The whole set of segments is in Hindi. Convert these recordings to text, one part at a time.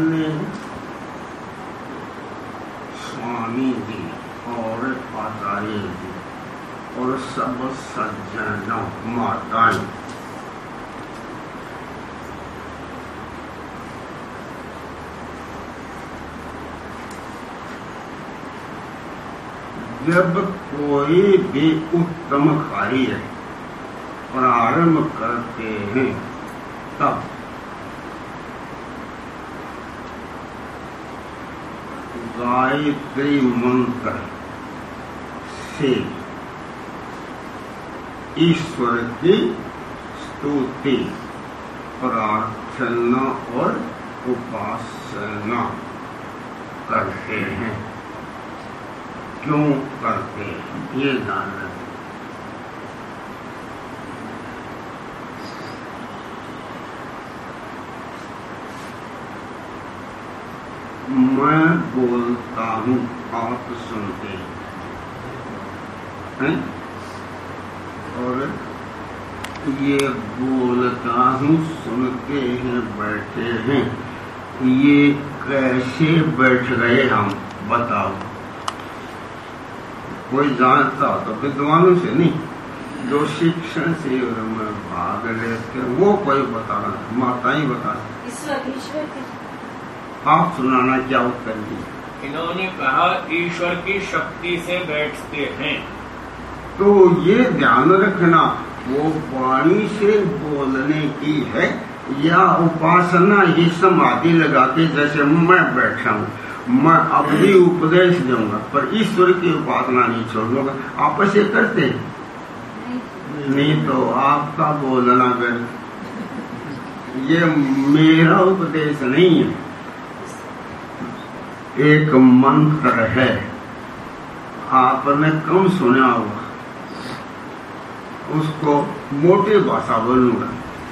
अपने स्वामी जी और आचार्य जी और सब सज्जनों, माताएँ। जब कोई भी उत्तम कार्य प्रारंभ करते हैं, तब गायत्री मंत्र से ईश्वर की स्तुति, प्रार्थना और उपासना करते हैं। क्यों करते हैं? ये जानना मैं बोलता हूँ, आप सुनते हैं। और ये बोलता हूँ, सुनते हैं, बैठे हैं। ये कैसे बैठ गए हम, बताओ। कोई जानता तो विद्वानों से नहीं, जो शिक्षण से भाग लेते वो कोई बताना माता ही बता आप सुनाना क्या उत्तर दी इन्होंने कहा ईश्वर की शक्ति से बैठते हैं। तो ये ध्यान रखना वो वाणी से बोलने की है या उपासना ही समाधि लगा के जैसे मैं बैठा हूँ मैं अब भी उपदेश दूँगा पर ईश्वर की उपासना नहीं छोड़ूँगा। आपस ये करते हैं? नहीं तो आपका बोलना व्यर्थ ये मेरा उपदेश नहीं है एक मंत्र है। आपने कम सुना होगा। उसको मोटी भाषा बोलूँगा।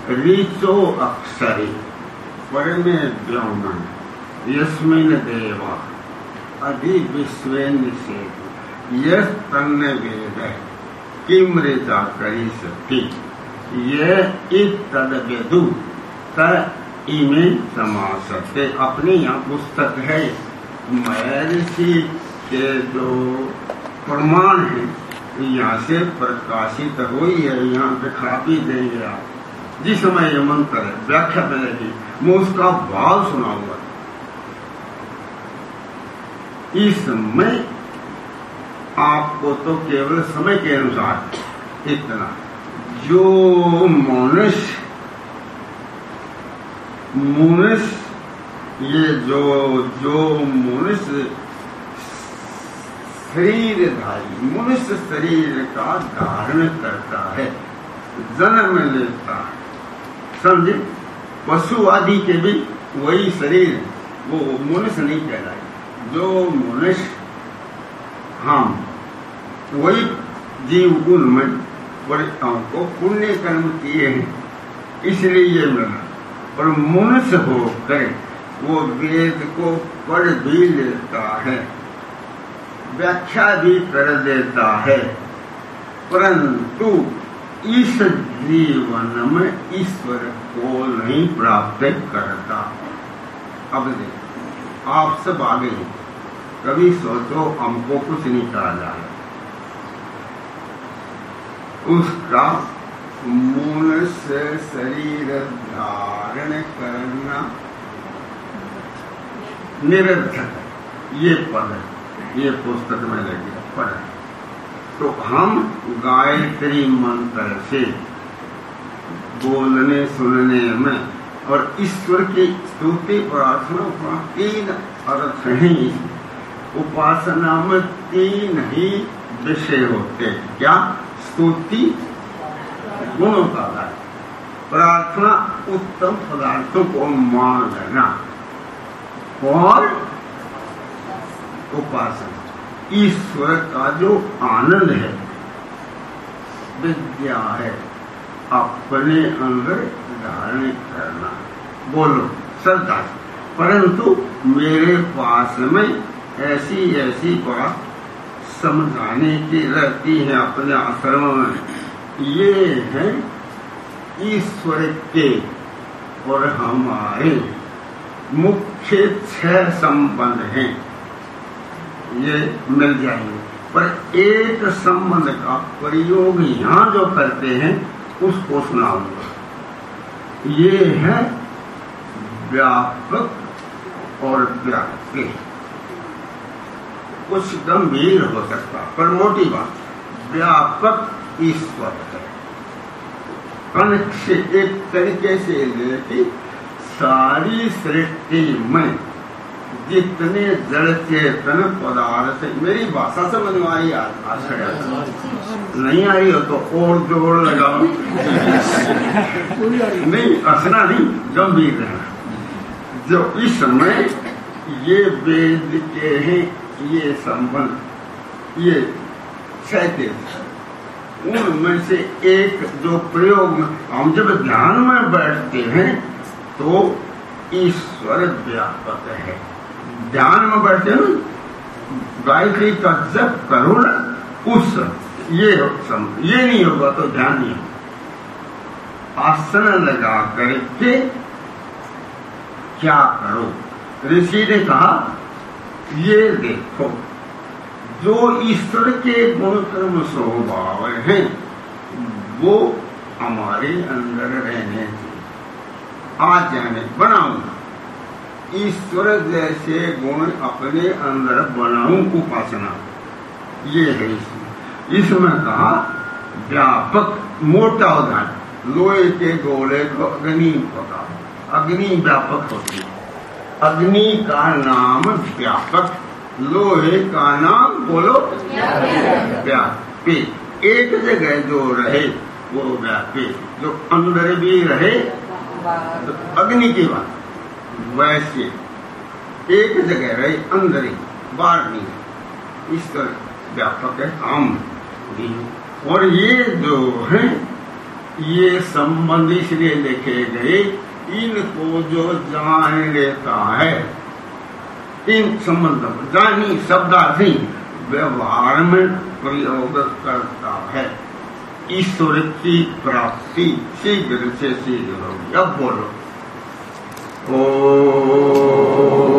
रीचो अक्षरी। परमे व्योमन यस्मिन देवा। अधि विश्व निषेध। यह तन्न वेद। किम ऋचा करी सकती यह तद वेदु। त इमे सकते अपने यहाँ पुस्तक है। महर्षि के जो प्रमाण है। यहाँ से प्रकाशित हुई है, यहाँ दिखा भी देंगे आप। जिस समय ये मंत्र है, व्याख्या मिलेगी मैं उसका भाव सुनाऊँगा। इसमें आपको तो केवल समय के अनुसार इतना। जो मनुष्य मनुष्य ये जो जो मनुष्य शरीरधारी, मनुष्य शरीर का धारण करता है, जन्म लेता है। समझे? पशु आदि के भी वही शरीर, वो मनुष्य नहीं कहलाए। जो मनुष्य हम वही जीव गुण में बड़े को पुण्य कर्म किए हैं, इसलिए ये मिला। और मनुष्य हो करे वो वेद को पढ़ भी लेता है, व्याख्या भी कर देता है। परंतु इस जीवन में ईश्वर को नहीं प्राप्त करता। अब देखो, आप सब आगे कभी सोचो, हमको कुछ नहीं कहा जाए उसका मूल से शरीर धारण करना निरर्थक ये पद है, ये पुस्तक में लगे पढ़ तो हम गायत्री मंत्र से बोलने, सुनने में और ईश्वर की स्तुति प्रार्थना का तीन अर्थ हैं उपासना में तीन ही विषय होते क्या? स्तुति, गुणों का प्रार्थना उत्तम पदार्थों को मांगना और उपासना। ईश्वर का जो आनंद है, विद्या है, अपने अंदर धारण करना। बोलो, श्रद्धा परंतु मेरे पास में ऐसी ऐसी बात समझाने की रहती है अपने आश्रम में। ये है ईश्वर के और हमारे मुख्य छह संबंध हैं। ये मिल जाएँगे। पर एक संबंध का प्रयोग यहाँ जो करते हैं, उसको सुनाऊँगा। ये है व्यापक और व्याप्ति कुछ गंभीर हो सकता पर मोटी बात, व्यापक ईश्वर है। कण से एक तरीके से लेके सारी सृष्टि में जितने जड़ चेतन पदार्थ, मेरी भाषा समझ में आई नहीं आई हो तो और जोड़ लगाओ। नहीं, हंसना नहीं, गंभीर रहना। जो इस समय ये वेद के हैं, ये संबंध ये छह उनमें से एक जो प्रयोग हम जब ध्यान में बैठते हैं तो ईश्वर व्यापक है। ध्यान में बैठे गायत्री का जप करो ना, उस ये ये नहीं होगा तो ध्यान नहीं होगा। आसन लगा करके क्या करो? ऋषि ने कहा, ये देखो, जो ईश्वर के गुण कर्म स्वभाव हैं, वो हमारे अंदर रहने आज जाने बनाऊँगा ईश्वर जैसे गुण अपने अंदर बनाऊ, उपासना। ये है इसमें। इसमें कहा, व्यापक मोटा उदाहरण। लोहे के गोले को अग्नि पका अग्नि व्यापक होती है। अग्नि का नाम व्यापक, लोहे का नाम बोलो, व्यापी। एक जगह जो रहे, वो व्यापी। जो अंदर भी रहे तो अग्नि की बात। वैसे एक जगह रहे, अंदर ही, बाहर नहीं इस तरह व्यापक है, हम और ये जो है, ये संबंध इसलिए लिखे गए, इनको जो जान लेता है, इन संबंधों जानी, शब्दार्थी, व्यवहार में प्रयोग करता है। ईश्वर की प्राप्ति शीघ्र से शीघ्र होगी अब बोलो मैं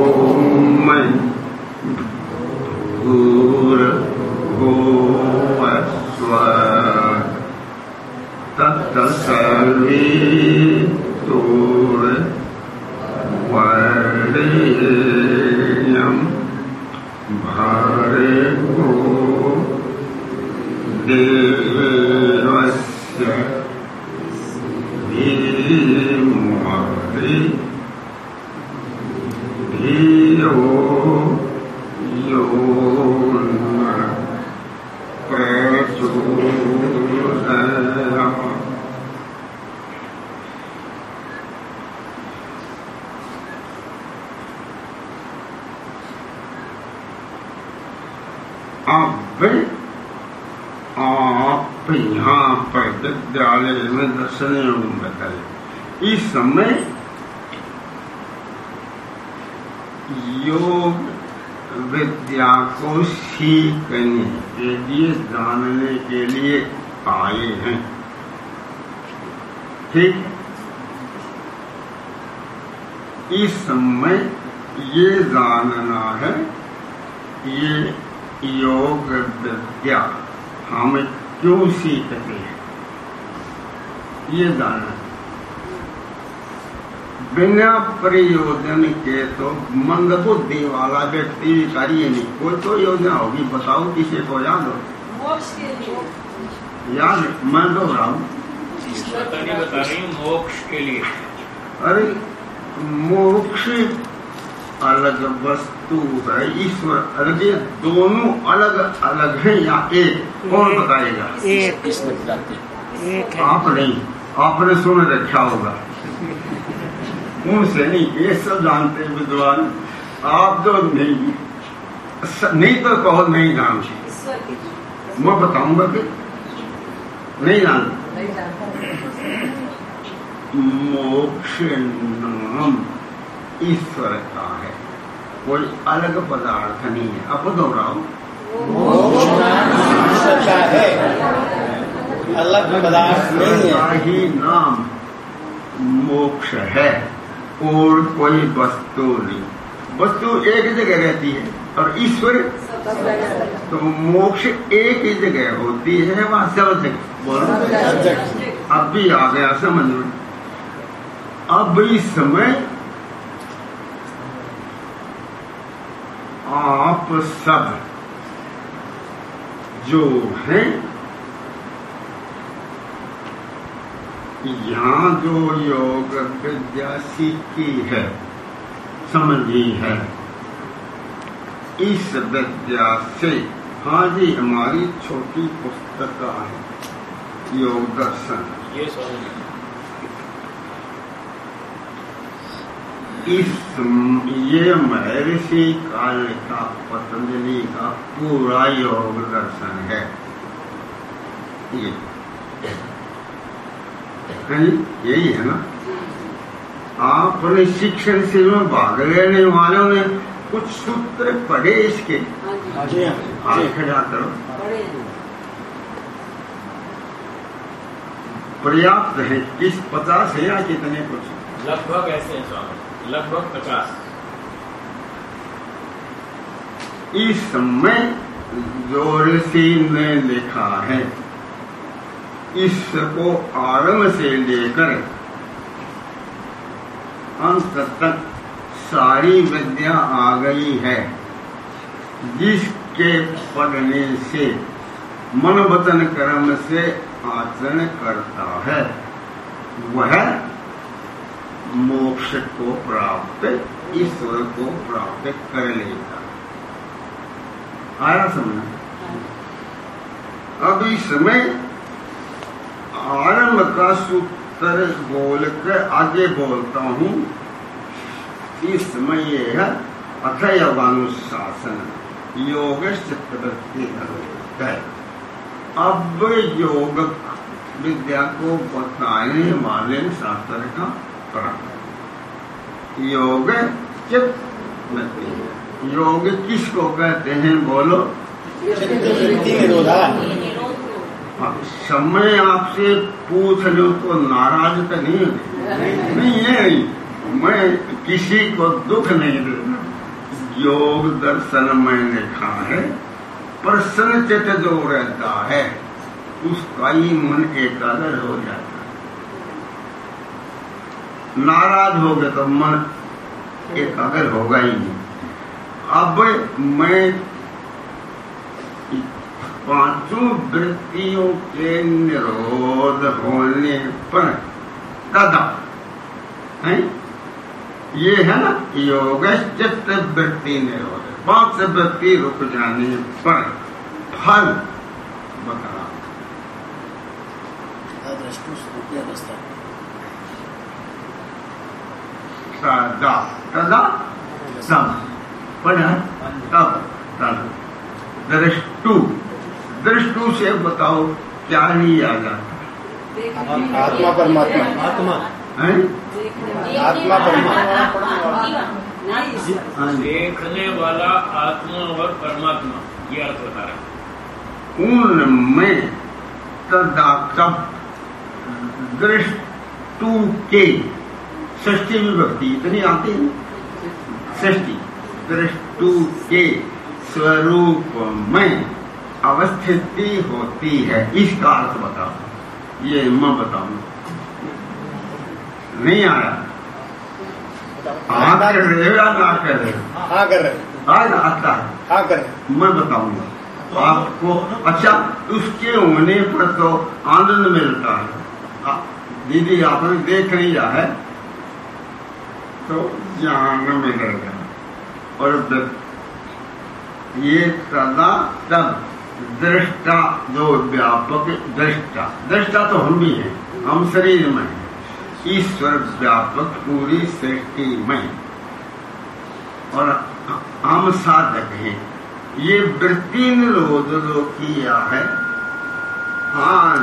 अब आप यहाँ पर विद्यालय में दर्शन योग बताए इस समय योग विद्या को सीखने के लिए, जानने के लिए आए हैं। ठीक इस समय ये जानना है ये योग विद्या। हम क्यों सीखते हैं? ये जानना। बिना प्रयोजन के तो मंद बुद्धि वाला व्यक्ति भी कार्य नहीं। कोई तो योजना होगी। बताओ किसी को याद हो? याद मैं बता रही हूँ मोक्ष के लिए। अरे मोक्ष अलग वस्तु है। ईश्वर अलग ये दोनों अलग अलग हैं या एक? कौन बताएगा? एक। एक है। आप नहीं आपने सुन रखा होगा। उनसे नहीं ये सब जानते विद्वान। आप तो नहीं नहीं तो कहो नहीं जानते। मैं बताऊँगा कि नहीं जानते। मोक्ष नाम ईश्वर का है। कोई अलग पदार्थ नहीं है। अब दोहराओ। है अलग पदार्थ नहीं है। ही नाम मोक्ष है और कोई वस्तु नहीं। वस्तु एक जगह रहती है और ईश्वर तो मोक्ष एक ही जगह होती है वहाँ सब जगह। बोलो। अब भी आ गया समझ में। अब इस समय आप सब जो हैं, यहाँ जो योग विद्या सीखी है, समझी है, इस विद्या से हाँ जी, हमारी छोटी पुस्तक है, योग दर्शन ये स्वामी इस ये महर्षि काल का पतंजलि का पूरा योग दर्शन है ये यही है ना? आपने शिक्षण से में भाग लेने वालों ने कुछ सूत्र पढ़े इसके? जी। हाँ हाथ खड़ा करो। पर्याप्त है। किस पचास है या कितने कुछ? लगभग ऐसे हैं स्वामी। लगभग पचास। इस समय जो ऋषि ने लिखा है, इसको आरंभ से लेकर अंत तक सारी विद्या आ गई है, जिसके पढ़ने से मन वतन कर्म से आचरण करता है। वह मोक्ष को प्राप्त ईश्वर को प्राप्त कर लेगा आया समझ अब इस समय आरंभ का सूत्र बोलकर आगे बोलता हूँ। इस समय ये है अथयवानुशासन योग चित्रवृत्ति है। अब योग विद्या को बताने वाले शास्त्र का योग चित्त योग किसको कहते हैं? बोलो। अब समय आपसे पूछ लो तो नाराज़ तो नहीं नहीं ये नहीं मैं किसी को दुख नहीं देता योग दर्शन में लिखा है। प्रसन्न चित जो रहता है उसका ही मन एकाग्र हो जाता है। नाराज़ हो गए तो मन एकाग्र होगा ही नहीं। अब मैं पाँचों वृत्तियों के निरोध होने पर तदा है? ये है ना योग चित्त वृत्ति निरोध। पाँच वृत्ति रुक जाने पर फल बता दृष्टु स्वरूपी अवस्था तदा तदा तब पढ़ा तब तब दृष्टु। दृष्टु से बताओ क्या लिया जाता आत्मा परमात्मा। आत्मा। है? आत्मा परमात्मा। हाँ देखने वाला आत्मा और परमात्मा ये अर्थ बता रहा है। उनमें तदा तब दृष्टु के षष्ठी विभक्ति इतनी आती है षष्ठी दृष्टु के स्वरूप में अवस्थिति होती है। इसका अर्थ बताओ। ये मैं बताऊँगा नहीं आया हाँ कर रहे हो या ना कर रहे हो? हाँ कर रहे आता है। हाँ कर रहे मैं बताऊँगा। आपको अच्छा उसके होने पर तो आनंद मिलता है। दीदी आपने देख लिया है। तो ज्ञान मिलेगा और ये सदा तब दृष्टा, जो व्यापक दृष्टा। दृष्टा तो हम भी हैं, हम शरीर में ईश्वर व्यापक, पूरी सृष्टि में और हम साधक हैं। ये वृत्ति निरोध जो किया है हाँ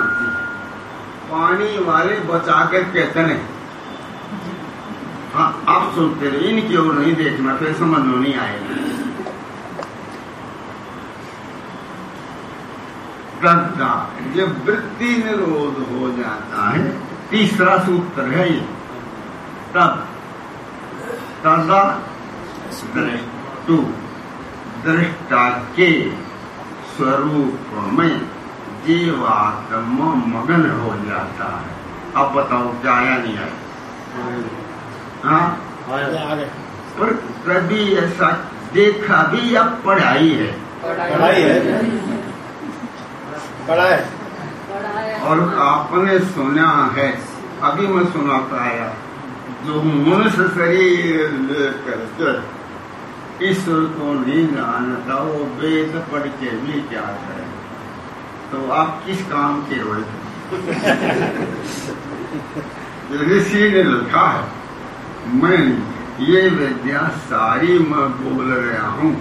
पानी वाले बचा कर कहते हाँ आप सुनते रहे इनकी ओर नहीं देखना फिर समझ में नहीं आएगा। श्रद्धा ये वृत्ति निरोध हो जाता है, तीसरा सूत्र है ये, तब। तदा दृष्टु दृष्टा के स्वरूप में जीवात्मा मगन हो जाता है। अब बताओ, क्या आया नहीं आया हाँ। पर कभी ऐसा देखा भी अब पढ़ाई है? पढ़ाई। है? पढ़ा है। और आपने सुना है अभी मैं सुनाता आया। जो मनुष्य शरीर लेकर ईश्वर को नहीं जानता वो वेद पढ़ के भी क्या है? तो आप किस काम के हो? ऋषि ने लिखा है मैं ये विद्या सारी मैं बोल रहा हूँ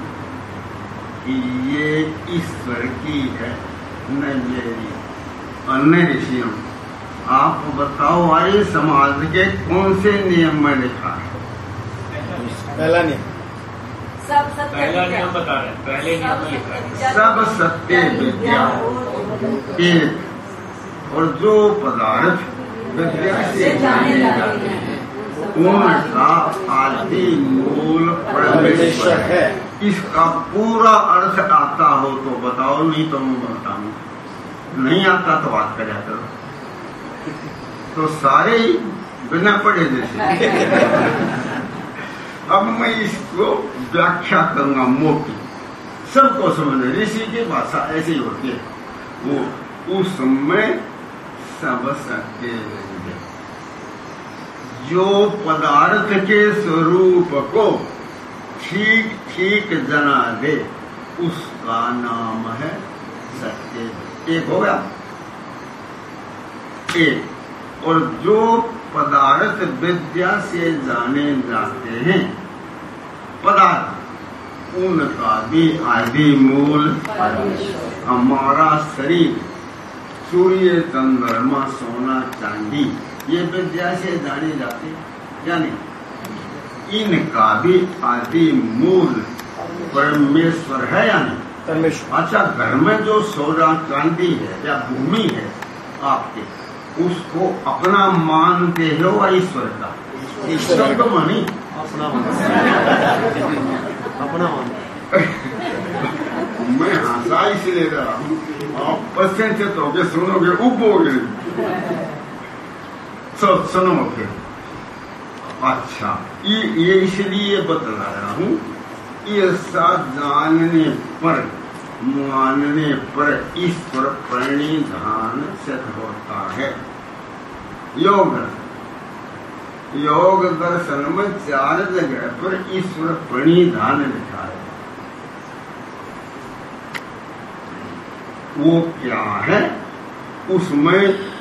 कि ये ईश्वर की है न मेरी अन्य ऋषियों आप बताओ आइए समाज के कौन से नियम में लिखा है? पहला नियम। सब सब पहला नियम बता रहे हैं पहले नियम लिखा है। सब सत्य विद्या। एक और जो पदार्थ विद्या से जाने जाते हैं। उनका आदि मूल परमेश्वर है। इसका पूरा अर्थ आता हो तो बताओ नहीं तो मैं बताऊँ नहीं आता तो बात कर करो तो सारे ही बिना पढ़े जैसे। अब मैं इसको व्याख्या करूँगा मोटी सबको समझ ऋषि की भाषा ऐसी होती है। वो उस समय सब है। जो पदार्थ के स्वरूप को ठीक ठीक जना दे उसका नाम है सत्य। एक हो गया। एक। और जो पदार्थ विद्या से जाने जाते हैं पदार्थ उनका भी आदि मूल हमारा शरीर। सूर्य चंद्रमा सोना चांदी। ये विद्या से जाने जाते? यानी इनका भी आदि मूल परमेश्वर है यानी परमेश्वर। अच्छा घर में जो सोना चांदी है या भूमि है आपके उसको अपना मानते हो ईश्वर का। ईश्वर को मानी। अपना अपना मैं हंसा इसलिए रहा हूँ। आप पश्चिम से तो सुनोगे उबोगे सो, सुनो फिर अच्छा ये ये इसलिए बतला रहा हूँ, ये जानने पर, मानने पर ईश्वर प्रणिधान सिद्ध होता है। योग योग दर्शन में चार जगह पर ईश्वर प्रणिधान लिखा है। वो क्या है? उसमें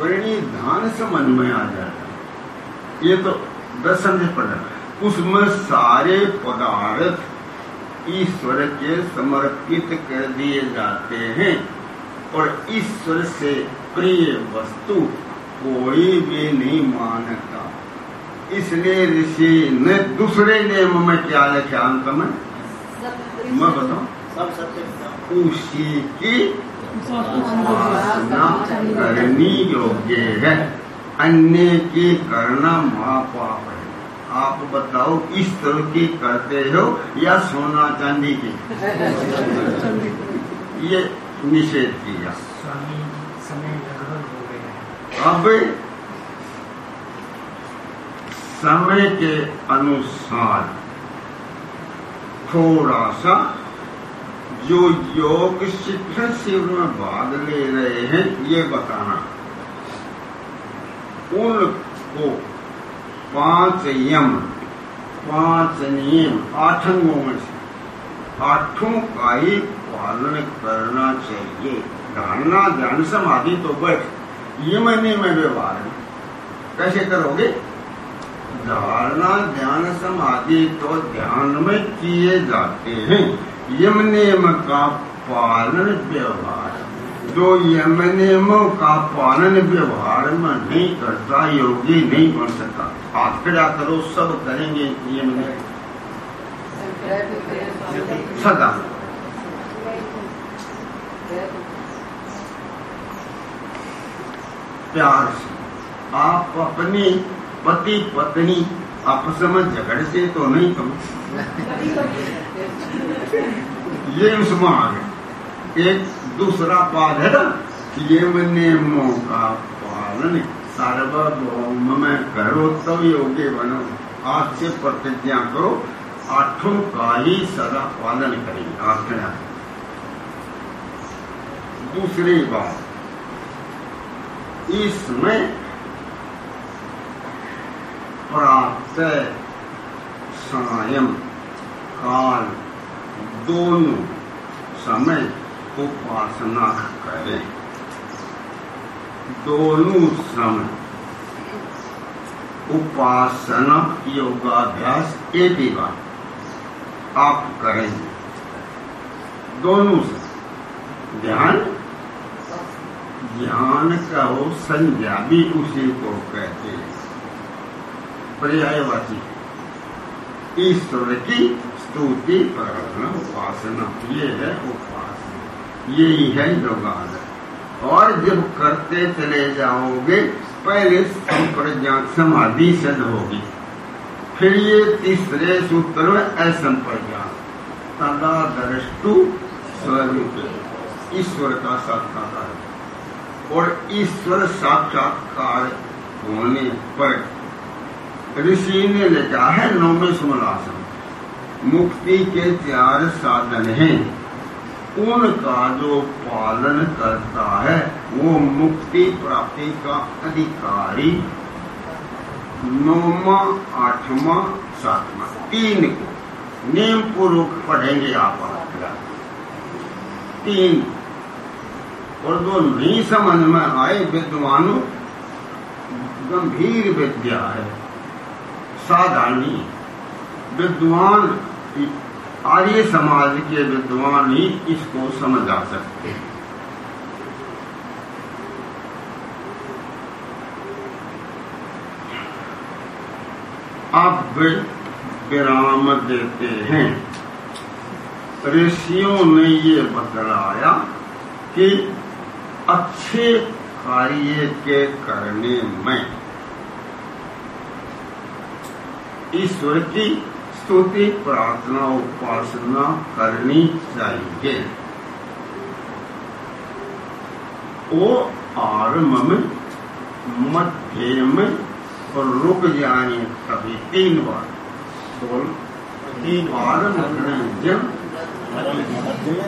परिणिधान समझ में आ जाता है ये तो दर्शन से पढ़ा। उसमें सारे पदार्थ ईश्वर के समर्पित कर दिए जाते हैं और ईश्वर से प्रिय वस्तु कोई भी नहीं मानता। इसलिए ऋषि ने दूसरे नियम में क्या लिखा अंत में? मैं बताऊ? उसी की उपासना करनी योग्य है अन्य की करना महापाप है। आप बताओ इस तरह की करते हो या सोना चांदी के? ये निषेध किया। हो। अब समय के अनुसार थोड़ा सा जो योग शिक्षण शिविर में भाग ले रहे हैं, ये बताना। उनको पाँच यम पाँच नियम आठ अंगों में से आठों का ही पालन करना चाहिए। धारणा ध्यान समाधि तो बैठ ये महीने में व्यवहार है। कैसे करोगे? धारणा ध्यान समाधि तो ध्यान में किए जाते हैं। यम नियम का पालन व्यवहार। जो यम नियमों का पालन व्यवहार में नहीं करता, योगी नहीं बन सकता। हाथ खड़ा करो सब करेंगे यम नियम सदा। प्यार से। आप अपने पति पत्नी आपस में झगड़ते तो नहीं तुम ये उसमें आ एक दूसरा पाद है ना ये नियमों का पालन सार्वभौम में करो, तब योग्य बनो। आज से प्रतिज्ञा करो, आठों का ही सदा पालन करेंगे आज्ञा दूसरी बात, इसमें प्राप्त सायम काल दोनों समय उपासना करें। दोनों समय उपासना योगाभ्यास एक ही बात आप करेंगे दोनों से ध्यान? ध्यान कहो संज्ञा भी उसी को कहते हैं। पर्यायवाची। ईश्वर की स्तुति प्रार्थना उपासना। ये है उपासना। यही है योगान और जब करते चले जाओगे, पहले संप्रज्ञा समाधि सिद्ध होगी। फिर ये तीसरे सूत्र में असंप्रज्ञात तदा दृष्टु स्वरूप। ईश्वर का साक्षात्कार। और ईश्वर साक्षात्कार होने पर ऋषि ने लिखा है नौवे सुमलासन मुक्ति के चार साधन हैं। उनका जो पालन करता है, वो मुक्ति प्राप्ति का अधिकारी। नौवा, आठवा, सातवा, तीन को नियम पूर्वक पढ़ेंगे आप तीन। और जो नहीं समझ में आए विद्वानों, गंभीर विद्या है। साधारणी विद्वान आर्य समाज के विद्वान ही इसको समझ सकते हैं। अब विराम देते हैं। ऋषियों ने ये बतलाया कि अच्छे कार्य के करने में ईश्वर की स्तुति, प्रार्थना, उपासना करनी चाहिए। वो आरंभ में मध्य में और रुक जाए कभी तीन बार। बोल, तीन बार में जब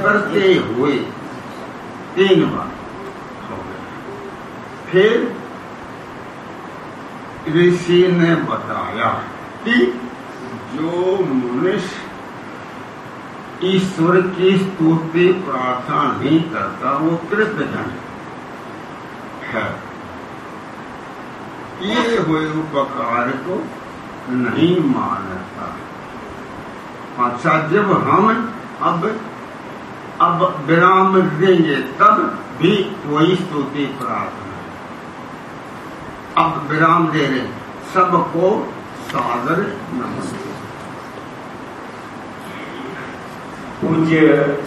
करते हुए तीन बार हो गया। फिर ऋषि ने बताया कि जो मनुष्य ईश्वर की स्तुति प्रार्थना नहीं करता, वो कृतजन है ये हुए उपकार को नहीं मानता। अच्छा जब हम अब अब विराम देंगे, तब भी वही स्तुति प्रार्थना। अब विराम दे रहे सबको सादर नमस्ते पूज्य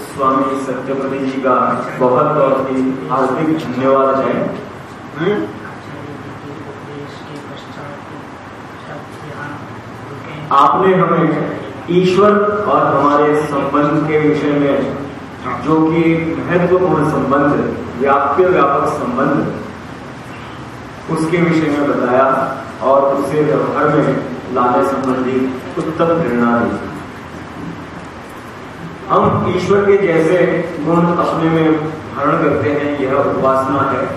स्वामी सत्यपति जी का बहुत बहुत ही हार्दिक धन्यवाद है। आपने हमें ईश्वर और हमारे संबंध के विषय में जो कि महत्वपूर्ण संबंध व्याप्य व्यापक संबंध उसके विषय में बताया और उसे व्यवहार में लाने संबंधी उत्तम प्रेरणा दी। हम ईश्वर के जैसे गुण अपने में धारण करते हैं, यह उपासना है।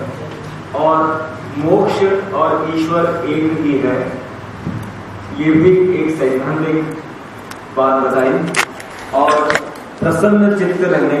और मोक्ष और ईश्वर एक ही है। ये भी एक सैद्धांतिक बात बताई। और प्रसन्न चित्त रहने